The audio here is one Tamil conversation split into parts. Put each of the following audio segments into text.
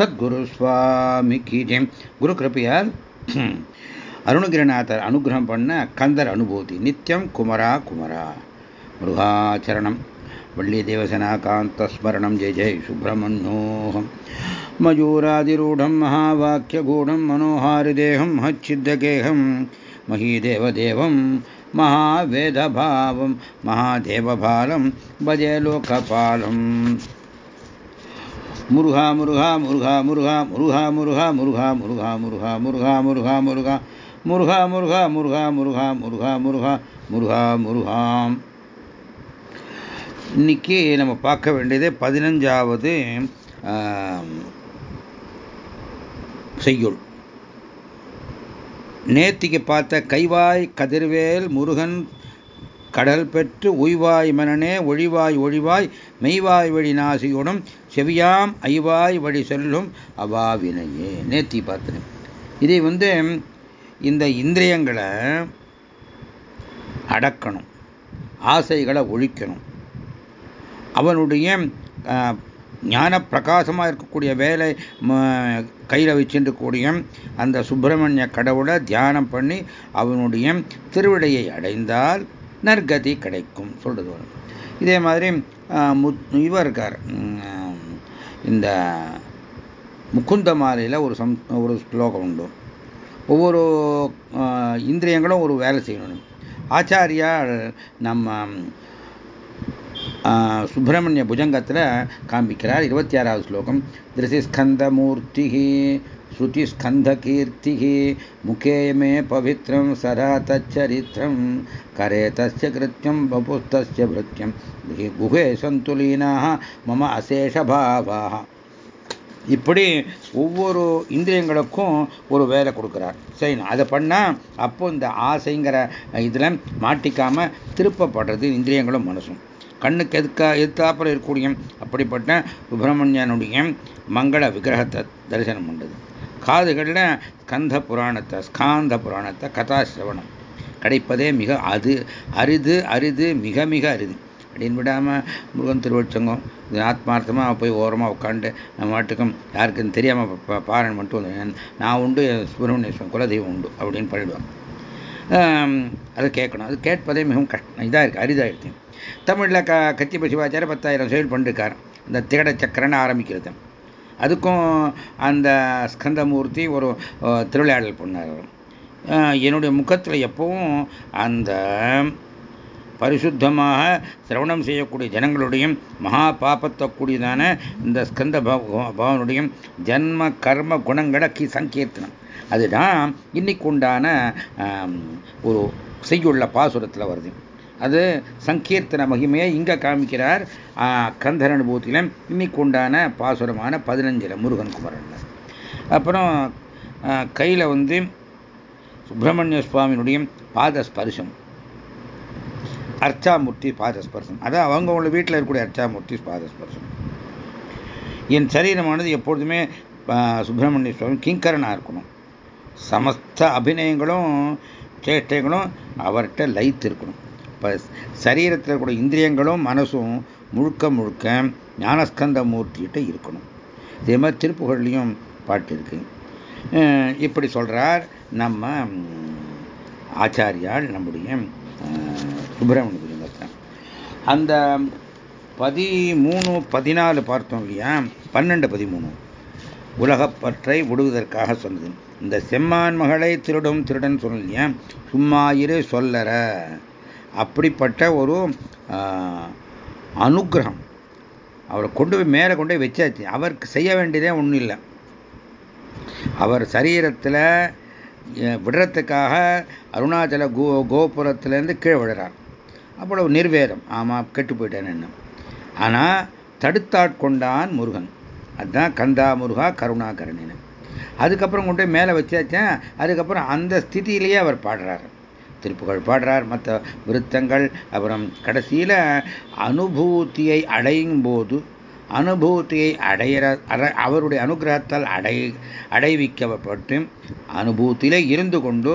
சத்குரு சுவாமிக்கு ஜெயம் குரு கிருப்பையால் அருணகிரிநாதர் அனுகிரகம் பண்ண கந்தர் அனுபூதி நித்தியம் குமரா குமரா முருகாச்சரணம் வள்ளி தேவசனா காந்த ஸ்மரணம் ஜெய ஜெய் சுப்பிரமணோகம் மயூராதிரூடம் மகாவாக்கியகூடம் மனோஹாரிதேகம் ஹச்சித்தகேகம் மகீதேவதேவம் महावेदभावं महादेवभालं भजे लोकपालम् முருகா முருகா முருகா முருகா முருகா முருகா முருகா முருகா முருகா முருகா முருகா முருகா முருகா முருகா முருகா முருகா முருகா முருகா முருகா முருகாம் இன்னைக்கு நம்ம பார்க்க வேண்டியது பதினஞ்சாவது செய்யுள் நேத்திக்கு பார்த்த கைவாய் கதிர்வேல் முருகன் கடல் பெற்று உய்வாய் மனனே ஒழிவாய் ஒழிவாய் மெய்வாய் வழி நாசியுடன் செவியாம் ஐவாய் வழி செல்லும் அவாவினையே. நேத்தி பார்த்தேன். இதை வந்து இந்த இந்திரியங்களை அடக்கணும். ஆசைகளை ஒழிக்கணும். அவனுடைய ஞான பிரகாசமாக இருக்கக்கூடிய வேலை கையில் வச்சுருக்கக்கூடிய அந்த சுப்பிரமணிய கடவுளை தியானம் பண்ணி அவனுடைய திருவிடையை அடைந்தால் நற்கதி கிடைக்கும் சொல்றது. இதே மாதிரி இவர் இருக்கார் இந்த முக்குந்த மாலையில் ஒரு சம் ஒரு ஸ்லோகம் உண்டு. ஒவ்வொரு இந்திரியங்களும் ஒரு வேலை செய்யணும். ஆச்சாரியா நம்ம சுப்பிரமணிய புஜங்கத்தில் காண்பிக்கிறார். இருபத்தி ஆறாவது ஸ்லோகம். திருசிஸ்கந்தமூர்த்தி श्रुतिस्कन्धकीर्तिः मुखे मे पवित्रं सदा तच्चरित्रं करे तस्य कृत्यं वपुस्तस्य भृत्यं गुहे सन्तुलीनाः मम அசேஷபாவாக இப்படி ஒவ்வொரு இந்திரியங்களுக்கும் ஒரு வேலை கொடுக்குறார் சரி அதை பண்ணால் அப்போ இந்த ஆசைங்கிற இதில் மாட்டிக்காம திருப்பப்படுறது இந்திரியங்களும் மனசும் கண்ணுக்கு எதுக்கா எதிர்த்தாப்புல இருக்கக்கூடிய அப்படிப்பட்ட சுப்பிரமணியனுடைய மங்கள விக்கிரகத்தை தரிசனம் பண்ணுறது காதுகளில் ஸ்கந்த புராணத்தை ஸ்காந்த புராணத்தை கதாசிரவணம் கிடைப்பதே மிக அது அரிது அரிது மிக மிக அரிது. அப்படின்னு விடாமல் முருகன் திருவச்சங்கம் இது ஆத்மார்த்தமாக போய் ஓரமாக உட்காந்து நம்ம வாட்டுக்கும் யாருக்கும் தெரியாமல் பாரன் மட்டும் நான் உண்டு சுப்பிரமணியேஸ்வரன் குலதெய்வம் உண்டு அப்படின்னு பண்ணிடுவாங்க அதை கேட்கணும். அது கேட்பதே மிகவும் கஷ்டம். இதாக இருக்குது அரிதாக இருக்குது தமிழில் க கத்திப்ப சிவாச்சார பத்தாயிரம் செயல் பண்ணிருக்கார். இந்த திகட சக்கரன்னு ஆரம்பிக்கிறது. அதுக்கும் அந்த ஸ்கந்தமூர்த்தி ஒரு திருவிளையாடல் பண்ணார். என்னுடைய முகத்தில் எப்பவும் அந்த பரிசுத்தமாக சிரவணம் செய்யக்கூடிய ஜனங்களுடையும் மகா பாபத்தை கூடியதான இந்த ஸ்கந்த பவனுடைய ஜன்ம கர்ம குணங்களை கி சங்கீர்த்தனம். அதுதான் இன்னைக்கு உண்டான ஒரு செய்யுள்ள பாசுரத்தில் வருது. அது சங்கீர்த்தன மகிமையை இங்கே காமிக்கிறார். கந்தர் அனுபவத்தில் இன்னைக்கு உண்டான பாசுரமான பதினஞ்சில் முருகன் குமரன். அப்புறம் கையில் வந்து சுப்பிரமணிய சுவாமியினுடைய பாதஸ்பரிசம் அர்ச்சாமூர்த்தி பாதஸ்பர்சம் அதான் அவங்கவுங்கள வீட்டில் இருக்கக்கூடிய அர்ச்சாமூர்த்தி பாதஸ்பர்சம் என் சரீரமானது எப்பொழுதுமே சுப்பிரமணிய சுவாமி கிங்கரனாக இருக்கணும். சமஸ்த அபிநயங்களும் சேட்டைகளும் அவர்கிட்ட லைத்து இருக்கணும். சரீரத்தில் கூட இந்திரியங்களும் மனசும் முழுக்க முழுக்க ஞானஸ்கந்த மூர்த்திகிட்ட இருக்கணும். இதே மாதிரி திருப்புகள்லையும் பாட்டு இருக்கு. இப்படி சொல்கிறார் நம்ம ஆச்சாரியால் நம்முடைய சுப்பிரமணிய புஜங்கத்தில் அந்த பதிமூணு பதினாலு பார்த்தோம் இல்லையா? பன்னெண்டு பதிமூணு. உலகப்பற்றை விடுவதற்காக சொன்னது. இந்த செம்மான் மகளை திருடும் திருடன் சொன்ன இல்லையா? சும்மா இரு சொல்லற. அப்படிப்பட்ட ஒரு அனுகிரகம் அவரை கொண்டு போய் மேலே கொண்டு போய் வச்சாச்சு. அவருக்கு செய்ய வேண்டியதே ஒன்றும் இல்லை. அவர் சரீரத்தில் விடுறதுக்காக அருணாச்சல கோ கோபுரத்திலேருந்து கீழே விடுறார் அவ்வளவு நிர்வேதம். ஆமாம் கெட்டு போயிட்டேன்னு ஆனால் தடுத்தாட்கொண்டான் முருகன். அதுதான் கந்தா முருகா கருணாகரணின்னு அதுக்கப்புறம் கொண்டு போய் மேலே வச்சாச்சேன் அதுக்கப்புறம் அந்த ஸ்திதியிலேயே அவர் பாடுறாரு. திருப்புகழ் பாடுறார். மற்ற விருத்தங்கள் அப்புறம் கடைசியில் அனுபூத்தியை அடையும் போது அனுபூத்தியை அடையிற அவருடைய அனுகிரகத்தால் அடை அடைவிக்கப்பட்டு அனுபூத்தியிலே இருந்து கொண்டு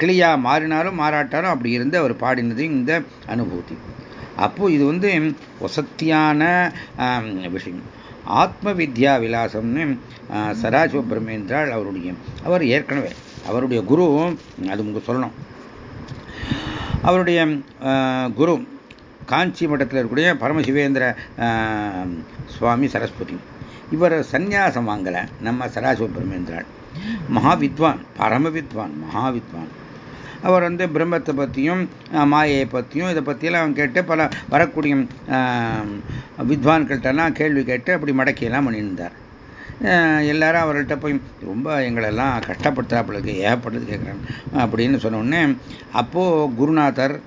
கிளியா மாறினாலும் மாறாட்டாலும் அப்படி இருந்து அவர் பாடினது இந்த அனுபூதி. அப்போ இது வந்து வசத்தியான விஷயம். ஆத்ம வித்யா விலாசம்னு சதாசிவ அவருடைய அவர் ஏற்கனவே அவருடைய குரு அது உங்களுக்கு சொல்லணும். அவருடைய குரு காஞ்சி மட்டத்தில் இருக்கக்கூடிய பரமசிவேந்திர சுவாமி சரஸ்வதி. இவர் சந்நியாசம் வாங்கலை. நம்ம சராசிவ பிரம்மேந்திராள் மகாவித்வான் பரம வித்வான் மகாவித்வான். அவர் வந்து பிரம்மத்தை பற்றியும் மாயையை பற்றியும் இதை பற்றியெல்லாம் கேட்டு பல வரக்கூடிய வித்வான்கள்கிட்டலாம் கேள்வி கேட்டு அப்படி மடக்கியெல்லாம் பண்ணியிருந்தார். எல்லாரும் அவர்கிட்ட போய் ரொம்ப எங்களெல்லாம் கஷ்டப்படுத்துறாப்புகளுக்கு ஏகப்பட்டது கேட்குறாங்க அப்படின்னு சொன்னோடனே அப்போது குருநாதர்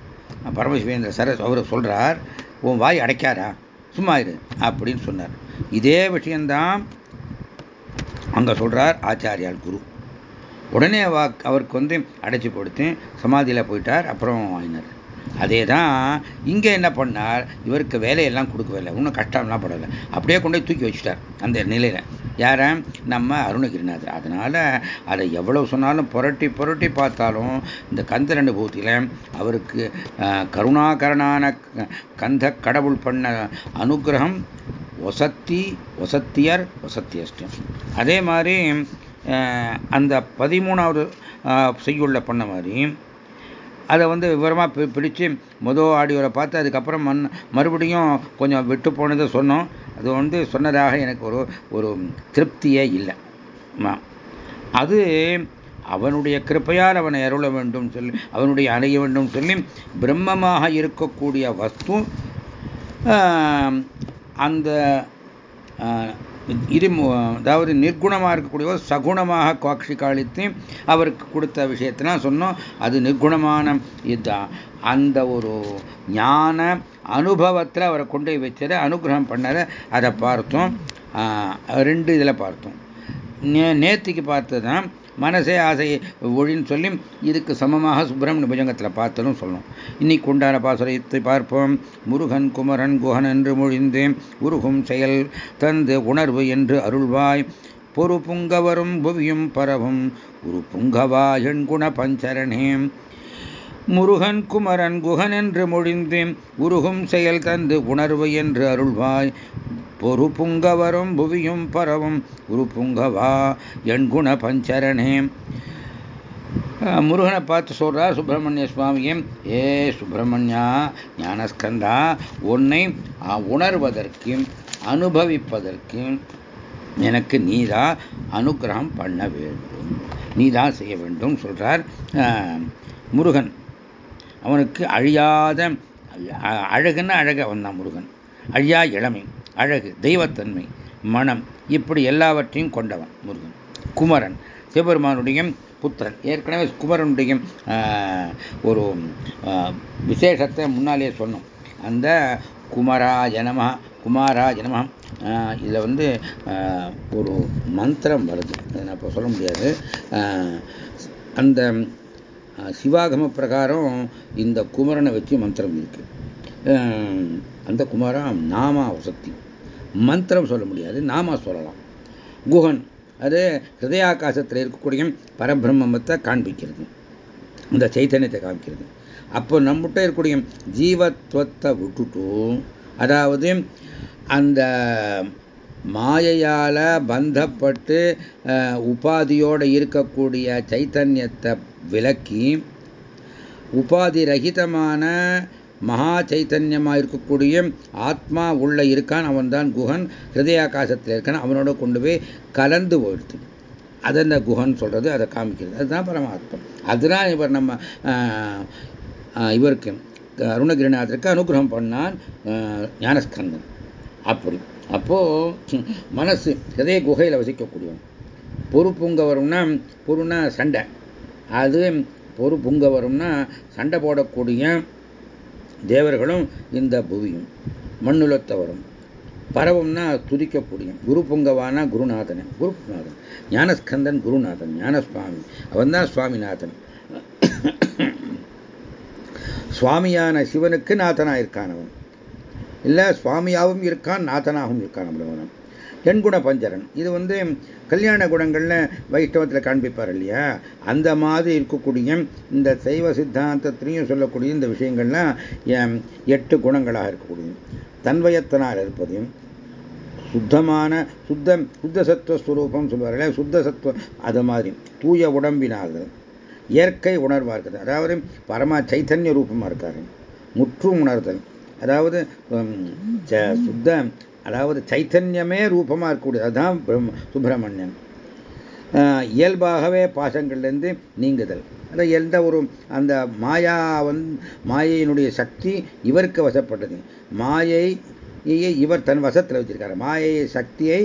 பரமசிவேந்திர சரஸ் அவர் சொல்கிறார் உன் வாய் அடைக்காரா சும்மா இரு. அப்படின்னு சொன்னார். இதே விஷயந்தான் அங்கே சொல்கிறார் ஆச்சாரியால் குரு. உடனே வா அவருக்கு வந்து அடைச்சி கொடுத்து சமாதியில் போயிட்டார் அப்புறம் வாங்கினார் அதே தான் இங்கே என்ன பண்ணார்? இவருக்கு வேலையெல்லாம் கொடுக்கவே இல்லை இன்னும் கஷ்டம்லாம் படலை. அப்படியே கொண்டு போய் தூக்கி வச்சுட்டார் அந்த நிலையில். யார? நம்ம அருணகிரிநாதர். அதனால் அதை எவ்வளவு சொன்னாலும் புரட்டி புரட்டி பார்த்தாலும் இந்த கந்த அனுபூத்தியில் அவருக்கு கருணாகரனான கந்த கடவுள் பண்ண அனுகிரகம் ஒசத்தி ஒசத்தியர் ஒசத்தியஷ்டம் அதே மாதிரி அந்த பதிமூணாவது செய்யுள்ள பண்ண மாதிரி அதை வந்து விவரமாக பி பிடிச்சு மொதல் ஆடியோவில் பார்த்து அதுக்கப்புறம் மண் மறுபடியும் கொஞ்சம் விட்டு போனதை சொன்னோம். அது வந்து சொன்னதாக எனக்கு ஒரு ஒரு திருப்தியே இல்லை. அது அவனுடைய கிருப்பையால் அவனை அருள வேண்டும் சொல்லி அவனுடைய அணைய வேண்டும் சொல்லி பிரம்மமாக இருக்கக்கூடிய வஸ்து அந்த இது அதாவது நிர்குணமாக இருக்கக்கூடிய சகுணமாக காட்சி காளித்து அவருக்கு கொடுத்த விஷயத்தெல்லாம் சொன்னோம். அது நிர்குணமான இதுதான். அந்த ஒரு ஞான அனுபவத்தில் அவரை கொண்டு போய் வச்சதை அனுகிரகம் பண்ணதை அதை பார்த்தோம். ரெண்டு இதில் பார்த்தோம். நே நேத்திக்கு பார்த்ததான் மனசே ஆசை ஒழின்னு சொல்லி இதுக்கு சமமாக சுப்பிரமணிய புஜங்கத்தில் பார்த்ததும் சொல்லணும். இன்னைக்கு உண்டான பாசுரத்தை பார்ப்போம். முருகன் குமரன் குஹன் என்று மொழிந்து உருகும் செயல் தந்து உணர்வு என்று அருள்வாய். பொறு புங்கவரும் புவியும் பரவும் உரு புங்கவா எண்குண பஞ்சரணே. முருகன் குமரன் குகன் என்று மொழிந்து உருகும் செயல் தந்து உணர்வு என்று அருள்வாய். பொறு புங்கவரும் புவியும் பரவும். உரு புங்கவா எண்குண பஞ்சரணே முருகனை பார்த்து சொல்கிறார் சுப்பிரமணிய சுவாமியும் ஏ சுப்பிரமணியா ஞானஸ்கந்தா உன்னை உணர்வதற்கும் அனுபவிப்பதற்கும் எனக்கு நீதான் அனுகிரகம் பண்ண வேண்டும். நீதான் செய்ய வேண்டும் சொல்கிறார் முருகன். அவனுக்கு அழியாத அழகுன்னு அழக வந்தான் முருகன். அழியா இளமை. அழகு தெய்வத்தன்மை மனம் இப்படி எல்லாவற்றையும் கொண்டவன் முருகன். குமரன் சிவபெருமானுடைய புத்திரன். ஏற்கனவே குமரனுடைய ஒரு விசேஷத்தை முன்னாலே சொன்னோம். அந்த குமரா ஜனமா குமாரா இதில் வந்து ஒரு மந்திரம் வருது. அதை நான் இப்போ சொல்ல முடியாது. அந்த சிவாகம பிரகாரம் இந்த குமரனை வச்சு மந்திரம் இருக்கு. அந்த குமாரம் நாமா வசத்தி மந்திரம் சொல்ல முடியாது நாமா சொல்லலாம். குஹன் அது ஹிருதயாகாசத்தில் இருக்கக்கூடிய பரபிரம்மத்தை காண்பிக்கிறது. இந்த சைத்தன்யத்தை காமிக்கிறது அப்போ நம்மகிட்ட இருக்கக்கூடிய ஜீவத்துவத்தை விட்டுட்டும் அதாவது அந்த மாயையால் பந்தப்பட்டு உபாதியோடு இருக்கக்கூடிய சைத்தன்யத்தை விலக்கி உபாதி ரகிதமான மகா சைத்தன்யமாக இருக்கக்கூடிய ஆத்மா உள்ளே இருக்கான் அவன் தான் குஹன் ஹிருதயாகாசத்தில் இருக்கான் அவனோட கொண்டு போய் கலந்து போயிடுது. அதை அந்த குஹன் சொல்கிறது அதை காமிக்கிறது. அதுதான் பரமாத்மம் அதுதான் இவர் நம்ம இவருக்கு அருணகிரிநாதருக்கு அனுகிரகம் பண்ணான் ஞானஸ்கந்தன். அப்படி. அப்போது மனசு ஹிருதய குகையில் வசிக்கக்கூடியவன். பொறு பொங்க வரும்னா பொருன்னா சண்டை. அது பொறு பொங்க வரும்னா சண்டை போடக்கூடிய தேவர்களும் இந்த புவியும் மண்ணுலத்தவரும். பரவம்னா துதிக்கக்கூடிய குரு பொங்கவானா குருநாதன் குருநாதன் ஞானஸ்கந்தன் குருநாதன் ஞானசுவாமி அவன் தான் சுவாமிநாதன். சுவாமியான சிவனுக்கு நாதனாக இருக்கான் அவன். இல்லை சுவாமியாகவும் இருக்கான் நாதனாகவும் இருக்கான் நம்மளவன் எண்குண பஞ்சரன். இது வந்து கல்யாண குணங்கள்ல வைஷ்ணவத்தில் காண்பிப்பார் இல்லையா? அந்த மாதிரி இருக்கக்கூடிய இந்த சைவ சித்தாந்தத்திலையும் சொல்லக்கூடிய இந்த விஷயங்கள்லாம் எட்டு குணங்களாக இருக்கக்கூடியது தன்வயத்தனால் இருப்பதையும் சுத்தமான சுத்த சுத்த சத்துவ ஸ்வரூபம் சொல்வார்கள் சுத்த சத்துவம் அது மாதிரி தூய உடம்பினார்கள் இயற்கை உணர்வாக இருக்குது. அதாவது பரமா சைத்தன்ய ரூபமாக இருக்காரு. முற்றும் உணர்தல். அதாவது சுத்த அதாவது சைத்தன்யமே ரூபமாக இருக்கக்கூடியது அதுதான் சுப்பிரமணியன் இயல்பாகவே பாசங்கள்லேருந்து நீங்குதல். அந்த எந்த ஒரு அந்த மாயா வந் மாயையினுடைய சக்தி இவருக்கு வசப்பட்டது. மாயை இவர் தன் வசத்தில் வச்சிருக்காரு. மாயை சக்தியை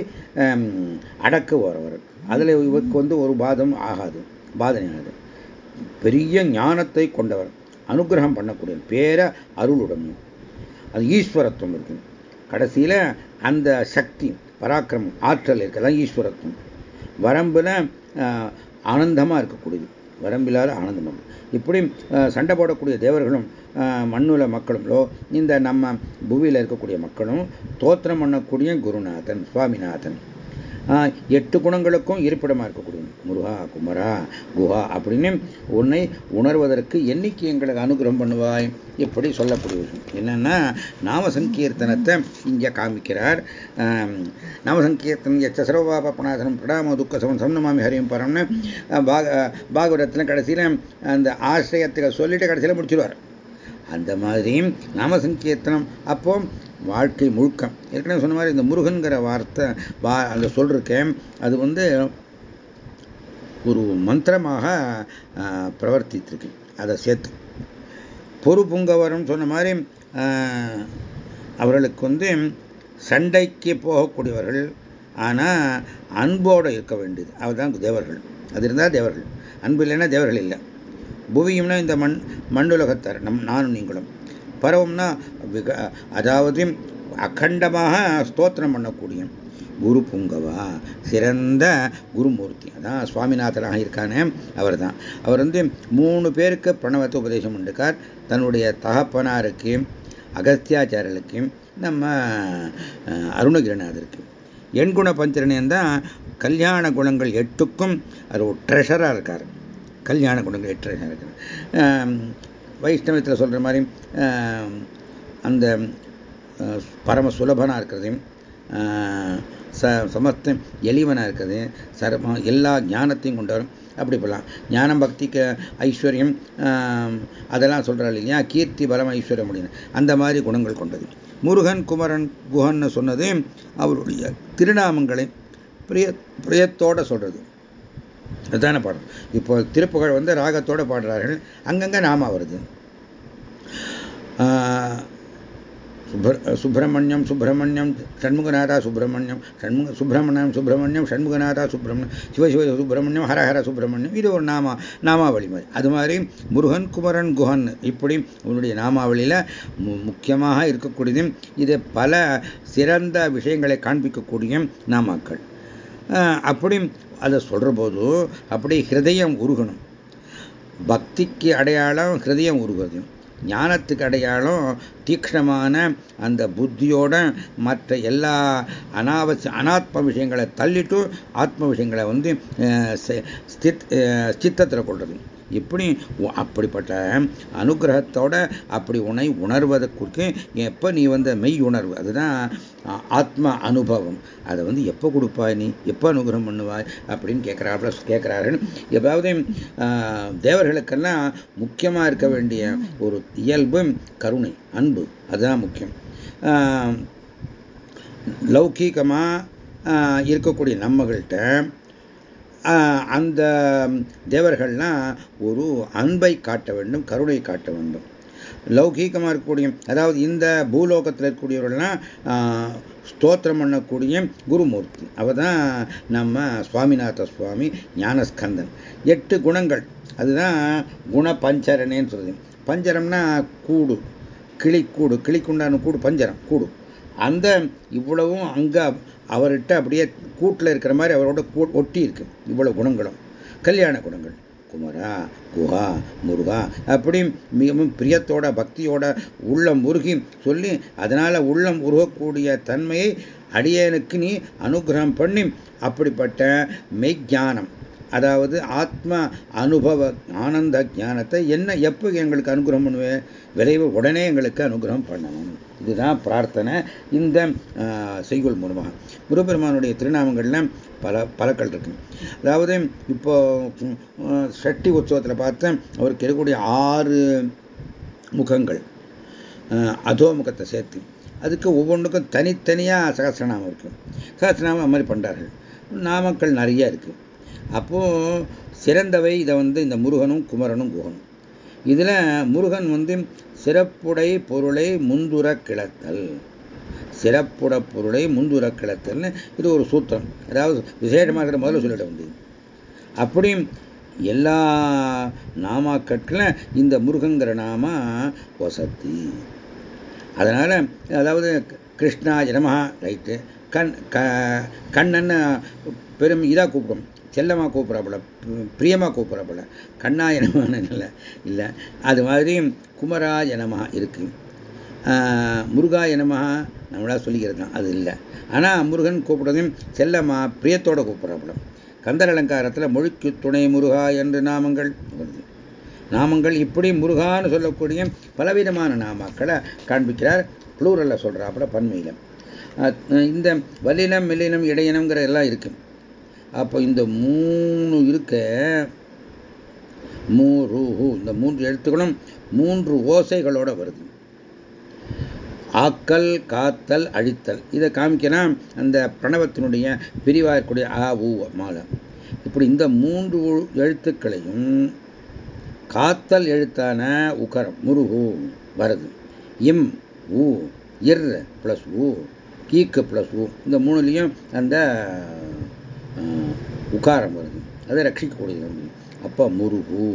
அடக்குவார் அவர் அதில் இவருக்கு வந்து ஒரு பாதம் ஆகாது. பாதனையானது பெரிய ஞானத்தை கொண்டவர். அனுகிரகம் பண்ணக்கூடிய பேர அருளுடன் அது ஈஸ்வரத்துவம் இருக்குது கடைசியில் அந்த சக்தி பராக்கிரமம் ஆற்றல் இருக்கதான் ஈஸ்வரத்துவம். வரம்பில் ஆனந்தமாக இருக்கக்கூடியது. வரம்பில்லாத ஆனந்தமாக இப்படி சண்டை போடக்கூடிய தேவர்களும் மண்ணுல மக்களும்லோ இந்த நம்ம புவியில் இருக்கக்கூடிய மக்களும் தோத்திரம் பண்ணக்கூடிய குருநாதன் சுவாமிநாதன். எட்டு குணங்களுக்கும் இருப்பிடமாக இருக்கக்கூடிய முருகா குமரா குஹா அப்படின்னு உன்னை உணர்வதற்கு என்னைக்கு எங்களுக்கு அனுகிரகம் பண்ணுவாய்? இப்படி சொல்லக்கூடிய என்னன்னா நாம சங்கீர்த்தனத்தை இங்கே காமிக்கிறார். நாம சங்கீர்த்தனம் எச்ச சர்வபாபநாதனம் பிரணாம துக்க சமன் சம்னமாமி ஹரியும் பரம்னு பாக பாகவதத்தில் கடைசியில் அந்த ஆசிரியத்துக்கு சொல்லிட்டு கடைசியில் முடிச்சிடுவார் அந்த மாதிரி நாம சங்கீர்த்தனம் அப்போ வாழ்க்கை முழுக்கம். ஏற்கனவே சொன்ன மாதிரி இந்த முருகன்கிற வார்த்தை வா அந்த சொல்லிருக்கேன் அது வந்து ஒரு மந்திரமாக பிரவர்த்தித்திருக்கு. அதை சேர்த்து. பொறு சொன்ன மாதிரி அவர்களுக்கு வந்து சண்டைக்கு போகக்கூடியவர்கள் ஆனால் அன்போடு இருக்க வேண்டியது. அதுதான் தேவர்கள். அது இருந்தால் தேவர்கள். அன்பு இல்லைன்னா தேவர்கள் இல்லை. புவியும்னா இந்த மண் மண்ணுலகத்தார். நம் நானும் நீங்களும். பரவம்னா அதாவது அகண்டமாக ஸ்தோத்திரம் பண்ணக்கூடிய குரு புங்கவா சிறந்த குருமூர்த்தி அதான் சுவாமிநாதனாக இருக்கானே அவர் தான் அவர் வந்து மூணு பேருக்கு பிரணவத்தை உபதேசம் பண்ணிருக்கார். தன்னுடைய தகப்பனாருக்கு அகஸ்தியாச்சாரியர்களுக்கு நம்ம அருணகிரிநாதருக்கு. எண்குண பஞ்சரணியன் தான் கல்யாண குணங்கள் எட்டுக்கும் அது ஒரு ட்ரெஷராக இருக்கார். கல்யாண குணங்கள் எட்டு வைஷ்ணவத்தில் சொல்கிற மாதிரி அந்த பரம சுலபனாக இருக்கிறதையும் ச சமஸ்த எளிவனாக இருக்கிறது சரம எல்லா ஞானத்தையும் கொண்டவரும் அப்படி போகலாம் ஞானம் பக்திக்கு ஐஸ்வர்யம் அதெல்லாம் சொல்கிறாள் இல்லையா? கீர்த்தி பலம் ஐஸ்வர்யம் முடியும் அந்த மாதிரி குணங்கள் கொண்டது. முருகன் குமரன் குஹன்னு சொன்னது அவருடைய திருநாமங்களை பிரிய பிரியத்தோடு சொல்கிறது அதுதானே பாடம் இப்போ திருப்புகழ் வந்து ராகத்தோடு பாடுறார்கள். அங்கங்கே நாம வருது. சுப்பிரமணியம் சுப்பிரமணியம் ஷண்முகநாதா சுப்பிரமணியம் ஷண்முக சுப்பிரமணியம் சுப்பிரமணியம் ஷண்முகநாதா சுப்பிரமணியம் சிவசிவ சுப்பிரமணியம் ஹரஹர சுப்பிரமணியம் இது ஒரு நாமா நாமாவளி மாதிரி. அது மாதிரி முருகன் குமரன் குஹன் இப்படி உன்னுடைய நாமாவளியில் முக்கியமாக இருக்கக்கூடியது இது பல சிறந்த விஷயங்களை காண்பிக்கக்கூடிய நாமாக்கள். அப்படி அதை சொல்கிற போது அப்படி ஹிருதயம் உருகணும். பக்திக்கு அடையாளம் ஹிருதயம் உருகுறது ஞானத்துக்கு அடையாளம் தீக்ஷணமான அந்த புத்தியோட மற்ற எல்லா அனாவசிய அனாத்ம விஷயங்களை தள்ளிட்டு ஆத்ம விஷயங்களை வந்து சித்தத்தில் கொள்வது இப்படி அப்படிப்பட்ட அனுகிரகத்தோட அப்படி உனை உணர்வதற்கு எப்போ நீ வந்த மெய் உணர்வு அதுதான் ஆத்ம அனுபவம். அதை வந்து எப்போ கொடுப்பாய் நீ? எப்போ அனுகிரகம் பண்ணுவாய்? அப்படின்னு கேட்குறாப்புல கேட்குறாரு எதாவது தேவர்களுக்கெல்லாம் முக்கியமாக இருக்க வேண்டிய ஒரு இயல்பு கருணை அன்பு. அதுதான் முக்கியம். லௌகீகமாக இருக்கக்கூடிய நம்மகள்கிட்ட அந்த தேவர்கள்லாம் ஒரு அன்பை காட்ட வேண்டும் கருணை காட்ட வேண்டும். லௌகீகமாக இருக்கக்கூடிய அதாவது இந்த பூலோகத்தில் இருக்கக்கூடியவர்கள்லாம் ஸ்தோத்திரம் பண்ணக்கூடிய குருமூர்த்தி. அவ தான் நம்ம சுவாமிநாத சுவாமி ஞானஸ்கந்தன். எட்டு குணங்கள். அதுதான் குண பஞ்சரனேன்னு சொல்லுது. பஞ்சரம்னா கூடு கிளிக்கூடு. கிளிக்குண்டான கூடு பஞ்சரம் கூடு. அந்த இவ்வளவும் அங்கே அவர்கிட்ட அப்படியே கூட்டில் இருக்கிற மாதிரி அவரோட ஒட்டி இருக்கு. இவ்வளவு குணங்களும். கல்யாண குணங்கள். குமரா குஹா முருகா அப்படி மிகவும் பிரியத்தோட பக்தியோட உள்ளம் முருகி சொல்லி அதனால உள்ளம் உருகக்கூடிய தன்மையை அடியனுக்கு நீ அனுகிரகம் பண்ணி அப்படிப்பட்ட மெய்ஞானம். அதாவது ஆத்ம அனுபவ ஆனந்த ஞானத்தை என்ன எப்போ எங்களுக்கு அனுகிரகம் பண்ணுவேன் விரைவு உடனே எங்களுக்கு அனுகிரகம் பண்ணணும். இதுதான் பிரார்த்தனை. இந்த செய்கொள் மூலமாக குருபெருமானுடைய திருநாமங்கள்ல பல பலக்கள் இருக்கு. அதாவது இப்போ ஷட்டி உற்சவத்தில் பார்த்தேன் அவருக்கு இருக்கக்கூடிய ஆறு முகங்கள் அதோமுகத்தை சேர்த்து. அதுக்கு ஒவ்வொன்றுக்கும் தனித்தனியாக சகசிரநாமம் இருக்கு. சகசிரநாமம் அது மாதிரி பண்ணுறார்கள் நாமக்கள் நிறைய இருக்குது அப்போது சிறந்தவை இதை வந்து இந்த முருகனும் குமரனும் குகனும் இதில் முருகன் வந்து சிறப்புடை பொருளை முந்துர கிளத்தல். சிறப்புட பொருளை முந்துர கிளத்தல்னு இது ஒரு சூத்திரம். அதாவது விசேஷமாக இருக்கிற முதல்ல சொல்லிட வேண்டியது. அப்படியும் எல்லா நாமாக்கட்டில் இந்த முருகங்கிற நாம வசதி. அதனால் அதாவது கிருஷ்ணா ஜனமஹா ரைட்டு. கண் க கண்ணன்னு பெரும் இதாக கூப்பிடும். செல்லமாக கூப்பிட்றாப்புல பிரியமாக கூப்பிடப்பட கண்ணா எனமான இல்லை. இல்லை அது மாதிரி குமரா எனமாக இருக்கு. முருகாயனமாக நம்மளா சொல்லிக்கிறது தான். அது இல்லை. ஆனால் முருகன் கூப்பிடுறதையும் செல்லமா பிரியத்தோட கூப்பிட்றாப்புல. கந்தர் அலங்காரத்தில் மொழிக்கு துணை முருகா என்று நாமங்கள். வருது நாமங்கள் இப்படி முருகான்னு சொல்லக்கூடிய பலவிதமான நாமாக்களை காண்பிக்கிறார். ப்ளூரலில் சொல்கிறாப்புல பன்மையிலம் இந்த வல்லினம் மெல்லினம் இடையினம்ங்கிற எல்லாம் இருக்குது அப்போ இந்த மூணு இருக்க மூரு இந்த மூன்று எழுத்துக்களும் மூன்று ஓசைகளோட வருது. ஆக்கல் காத்தல் அழித்தல். இதை காமிக்கலாம் அந்த பிரணவத்தினுடைய பிரிவாக இருக்கக்கூடிய ஆ ஊ மாலை இப்படி இந்த மூன்று எழுத்துக்களையும் காத்தல் எழுத்தான உகரம் முருகு வருது. இம் ஊ இர் பிளஸ் ஊ கீக்கு பிளஸ் ஊ இந்த மூணுலேயும் அந்த உக்காரம் வருது அதை ரட்சிக்கக்கூடியது அப்போ முருகு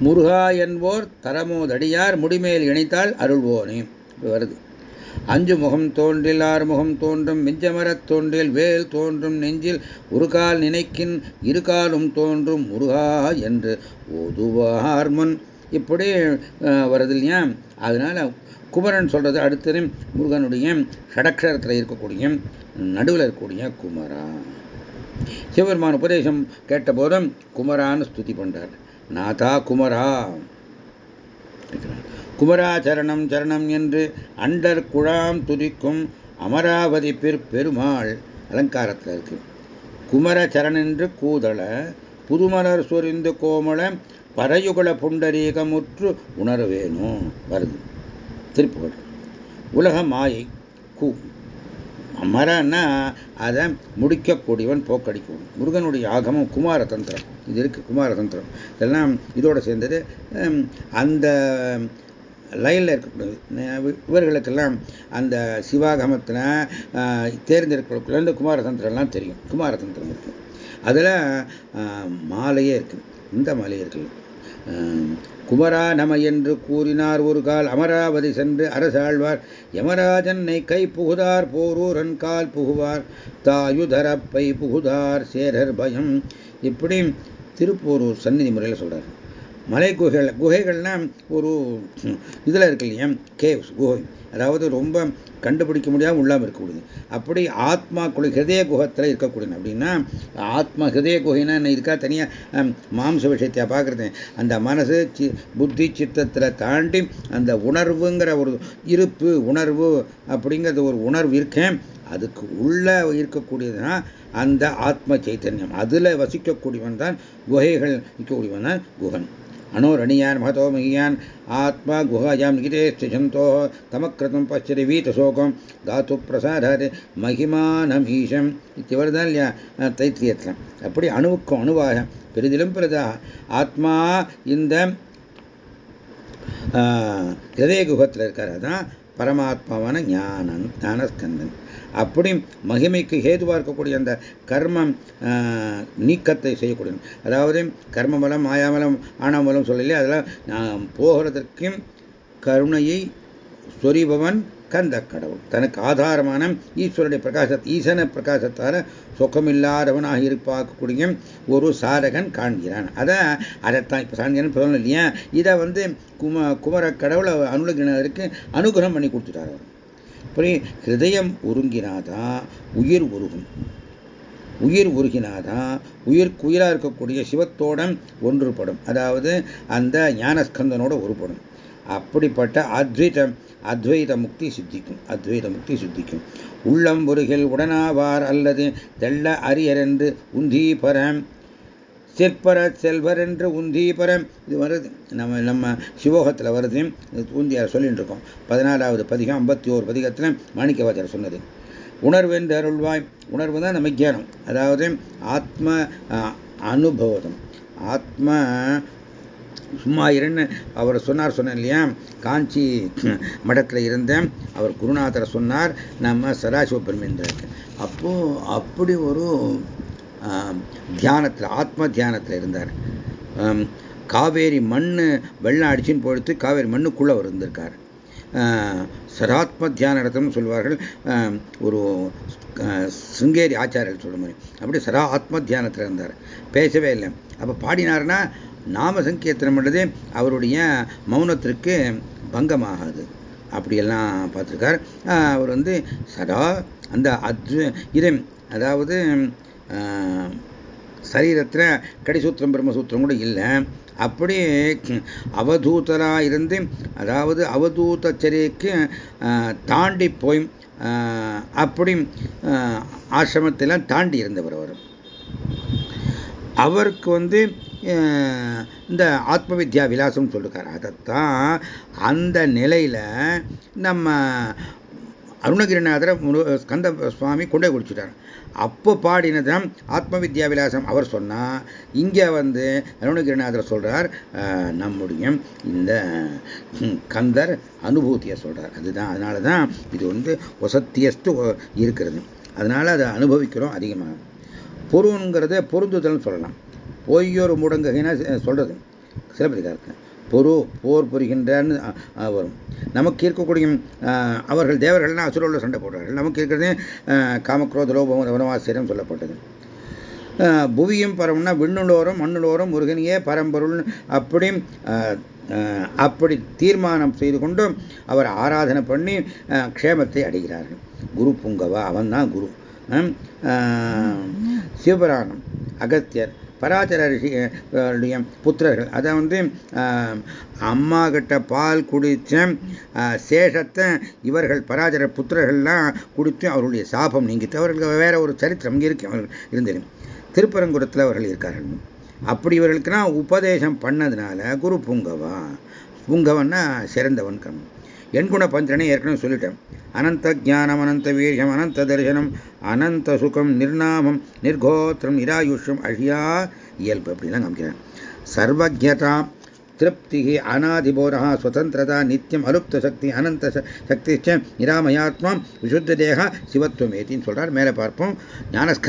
முருகா என்போர் தரமோதடியார் முடிமேல் இணைத்தால் அருள்வோனே வருது அஞ்சு முகம் தோன்றில் ஆறு முகம் தோன்றும் மிஞ்சமரத் தோன்றில் வேல் தோன்றும் நெஞ்சில் ஒரு கால் நினைக்கின் இரு காலும் தோன்றும் முருகா என்று ஓதுவார் முன் இப்படி வருது இல்லையா அதனால குமரன் சொல்றது அடுத்தது முருகனுடைய ஷடக்ஷரத்தில் இருக்கக்கூடிய நடுவில் இருக்கக்கூடிய குமரா. சிவபெருமான் உபதேசம் கேட்ட போதும் குமரான்னு ஸ்துதி பண்றார். நாதா குமரா. குமராச்சரணம் சரணம் என்று அண்டர் குழாம் துதிக்கும் அமராவதி பெருமாள் அலங்காரத்தில் இருக்கு. குமர என்று கூதள புதுமலர் சொரிந்து கோமள பரயுகுல புண்டரீகமுற்று உணர்வேணும் வருது. திருப்புகழ் உலக மாயை கூ மரன்னா அதை முடிக்கக்கூடியவன் போக்கடிக்கும். முருகனுடைய ஆகமம் குமார தந்திரம். இது இருக்கு குமார தந்திரம். இதெல்லாம் இதோட சேர்ந்தது அந்த லைனில் இருக்கக்கூடாது இவர்களுக்கெல்லாம் அந்த சிவாகமத்தில் தேர்ந்தெடுக்கிறதுக்குள்ள குமாரதந்திரம்லாம் தெரியும். குமாரதந்திரம் இருக்கு. அதில் மாலையே இருக்கு. இந்த மாலையே இருக்கு குமரா நம என்று கூறினார் ஒரு கால் அமராவதி சென்று அரசாழ்வார். யமராஜன்னை கை புகுதார் போரூரன் கால் புகுவார். தாயுதரப்பை புகுதார் சேரர் பயம். இப்படி திருப்போரூர் சந்நிதி முறையில் சொல்கிறார் மலை குகைகள் குகைகள்னா ஒரு இதில் இருக்கு இல்லையா? கேவ்ஸ் குகை. அதாவது ரொம்ப கண்டுபிடிக்க முடியாமல் உள்ளாமல் இருக்கக்கூடியது அப்படி ஆத்மாக்குள்ள ஹிருதய குகத்தில் இருக்கக்கூடியது அப்படின்னா ஆத்மா ஹிருதய குகைனா என்ன? இருக்கா தனியாக மாம்ச விஷயத்தை பார்க்குறது அந்த மனசு சி புத்தி சித்தத்தில் தாண்டி அந்த உணர்வுங்கிற ஒரு இருப்பு உணர்வு அப்படிங்கிறது ஒரு உணர்வு இருக்கேன் அதுக்கு உள்ள இருக்கக்கூடியதுன்னா அந்த ஆத்ம சைத்தன்யம். அதில் வசிக்கக்கூடியவன் தான் குகைகள் இருக்கக்கூடியவன் தான் குகன். அணோரணியான் மகதோ மகியான் ஆத்மா குஹாயாம் நிகிதே ஸ்திஜந்தோ தமக்கிருத்தம் பச்சரி வீத்தசோகம் தாத்து பிரசாதாது மகிமானமீஷம் இது வருதா இல்லையா? தைத்தியத்தில். அப்படி அணுவுக்கும் அணுவாக பெரிதிலும் பெரிதாக ஆத்மா இந்த ஹிரதய குகத்தில் இருக்கார். அதான் பரமாத்மாவான ஞானன் ஞானஸ்கந்தன். அப்படி மகிமைக்கு ஹேதுவாக இருக்கக்கூடிய அந்த கர்மம் நீக்கத்தை செய்யக்கூடிய. அதாவது கர்மபலம் மாயாமலம் ஆனாமலம் சொல்லலையே அதெல்லாம் போகிறதற்கும் கருணையை சொரிபவன் கந்த கடவுள் தனக்கு ஆதாரமான ஈஸ்வருடைய பிரகாச ஈசன பிரகாசத்தால சுகமில்லாதவனாக இருப்பாக்கக்கூடிய ஒரு சாதகன் காண்கிறான். அதை அதைத்தான் இப்போ சாந்தியன் சொல்லணும் இல்லையா? இதை வந்து கும குமர கடவுளை அனுலகினருக்கு அனுகிரகம் பண்ணி கொடுத்துட்டார் அவர். அப்படி ஹிருதயம் உருங்கினாதான் உயிர் உருகும். உயிர் உருகினாதான் உயிர் உயிராக இருக்கக்கூடிய சிவத்தோட ஒன்றுபடும். அதாவது அந்த ஞானஸ்கந்தனோட ஒருபடும். அப்படிப்பட்ட அத்வைதம் அத்வைத முக்தி சித்திக்கும் அத்வைத முக்தி சித்திக்கும். உள்ளம் உருகில் உடனாவார் அல்லது தெள்ள அரியரென்று உந்தி பரம் சிற்பர செல்வர் என்று உந்தீபரம் இது வருது. நம்ம நம்ம சிவோகத்தில் வருது. உந்தியார் சொல்லிட்டு இருக்கோம் பதினாலாவது பதிகம் ஐம்பத்தி ஓரு பதிகத்தில் மாணிக்கவாச்சர் சொன்னது. உணர்வென்று அருள்வாய். உணர்வு தான் நம்ம ஜானம் அதாவது ஆத்ம அனுபவம். ஆத்ம சும்மா இருன்னு அவர் சொன்னார் சொன்னேன் இல்லையா? காஞ்சி மடத்தில் இருந்த அவர் குருநாதரை சொன்னார் நம்ம சதாசிவ பெருமேந்திரர் அப்போ அப்படி ஒரு தியானத்தில் ஆத்ம தியானத்தில் இருந்தார். காவேரி மண் வெள்ளம் அடிச்சுன்னு போயிடுத்து காவேரி மண்ணுக்குள்ளே அவர் இருந்திருக்கார். சராத்ம தியான இடத்தம்னு சொல்வார்கள். ஒரு சுங்கேரி ஆச்சாரியர் சொல்ல மாதிரி. அப்படி சரா ஆத்ம தியானத்தில் இருந்தார். பேசவே இல்லை. அப்போ பாடினார்னா நாம சங்கீர்த்தனம் பண்ணுறது அவருடைய மௌனத்திற்கு பங்கமாகாது. அப்படியெல்லாம் பார்த்துருக்கார். அவர் வந்து சதா அந்த அத்வ இது அதாவது சரீரத்தில் கடிசூத்திரம் பிரம்மசூத்திரம் கூட இல்லை. அப்படி அவதூதராக இருந்து அதாவது அவதூத சரிக்கு தாண்டி போய் அப்படி ஆசிரமத்தில் தாண்டி இருந்தவர் அவர். அவருக்கு வந்து இந்த ஆத்ம வித்யா விலாசம் சொல்லிருக்கார் அதைத்தான் அந்த நிலையில் நம்ம அருணகிரிநாதரை ஸ்கந்த சுவாமி கொண்டே குடிச்சுட்டார். அப்போ பாடினதான் ஆத்ம வித்யா விலாசம் அவர் சொன்னால் இங்கே வந்து அருணகிரிநாதர் சொல்கிறார் நம்முடைய இந்த கந்தர் அனுபூதியை சொல்கிறார் அதுதான் அதனால தான் இது வந்து வசத்தியஸ்து இருக்கிறது. அதனால் அதை அனுபவிக்கிறோம் அதிகமாக. பொருங்கிறத பொருந்துதல்னு சொல்லலாம். பொய்யொரு முடங்குகைன்னா சொல்கிறது சிலப்பதிகாரத்தில். பொறு போர் புரிகின்றன்னு வரும். நமக்கு இருக்கக்கூடிய அவர்கள் தேவர்கள்னா அசுரோட சண்டை போடுறார்கள். நமக்கு இருக்கிறது காமக்ரோத லோபம் வனவாசிரம் சொல்லப்பட்டது. புவியும் பரம்னா விண்ணுலோரம் மண்ணுலோரம் முருகனையே பரம்பொருள் அப்படி அப்படி தீர்மானம் செய்து கொண்டு அவர் ஆராதனை பண்ணி க்ஷேமத்தை அடைகிறார்கள். குரு புங்கவா அவன் தான் குரு சிவபுராணம் அகத்தியர் பராச்சர ரிஷியுடைய புத்திரர்கள். அதை வந்து அம்மா கிட்ட பால் குடித்த சேஷத்தை இவர்கள் பராச்சர புத்திரர்கள்லாம் குடித்து அவர்களுடைய சாபம் நீங்கித்து அவர்களுக்கு வேற ஒரு சரித்திரம் இருக்கு அவர்கள் இருந்தது திருப்பரங்குடத்தில் அவர்கள் இருக்கார்கள். அப்படி இவர்களுக்குனா உபதேசம் பண்ணதுனால குரு பூங்கவா பூங்கவன்னா சிறந்தவன் கண் எண்குண பஞ்சனை ஏற்கனவே சொல்லிட்டேன். அனந்த ஜானம் அனந்த வீரியம் அனந்த தரிசனம் அனந்த சுகம் நிர்நாமம் நிர்கோத்திரம் நிராயுஷம் அழியா இயல்பு அப்படிலாம் காமிக்கிறேன் சர்வஜதா திருப்தி அநாதிபோதா சுதந்திரதா நித்தியம் அலுப்த சக்தி அனந்த சக்தி நிராமயாத்மா விசுத்த தேக சிவத்துவம் ஏத்தின்னு சொல்றார். மேலே பார்ப்போம். ஞானஸ்கந்த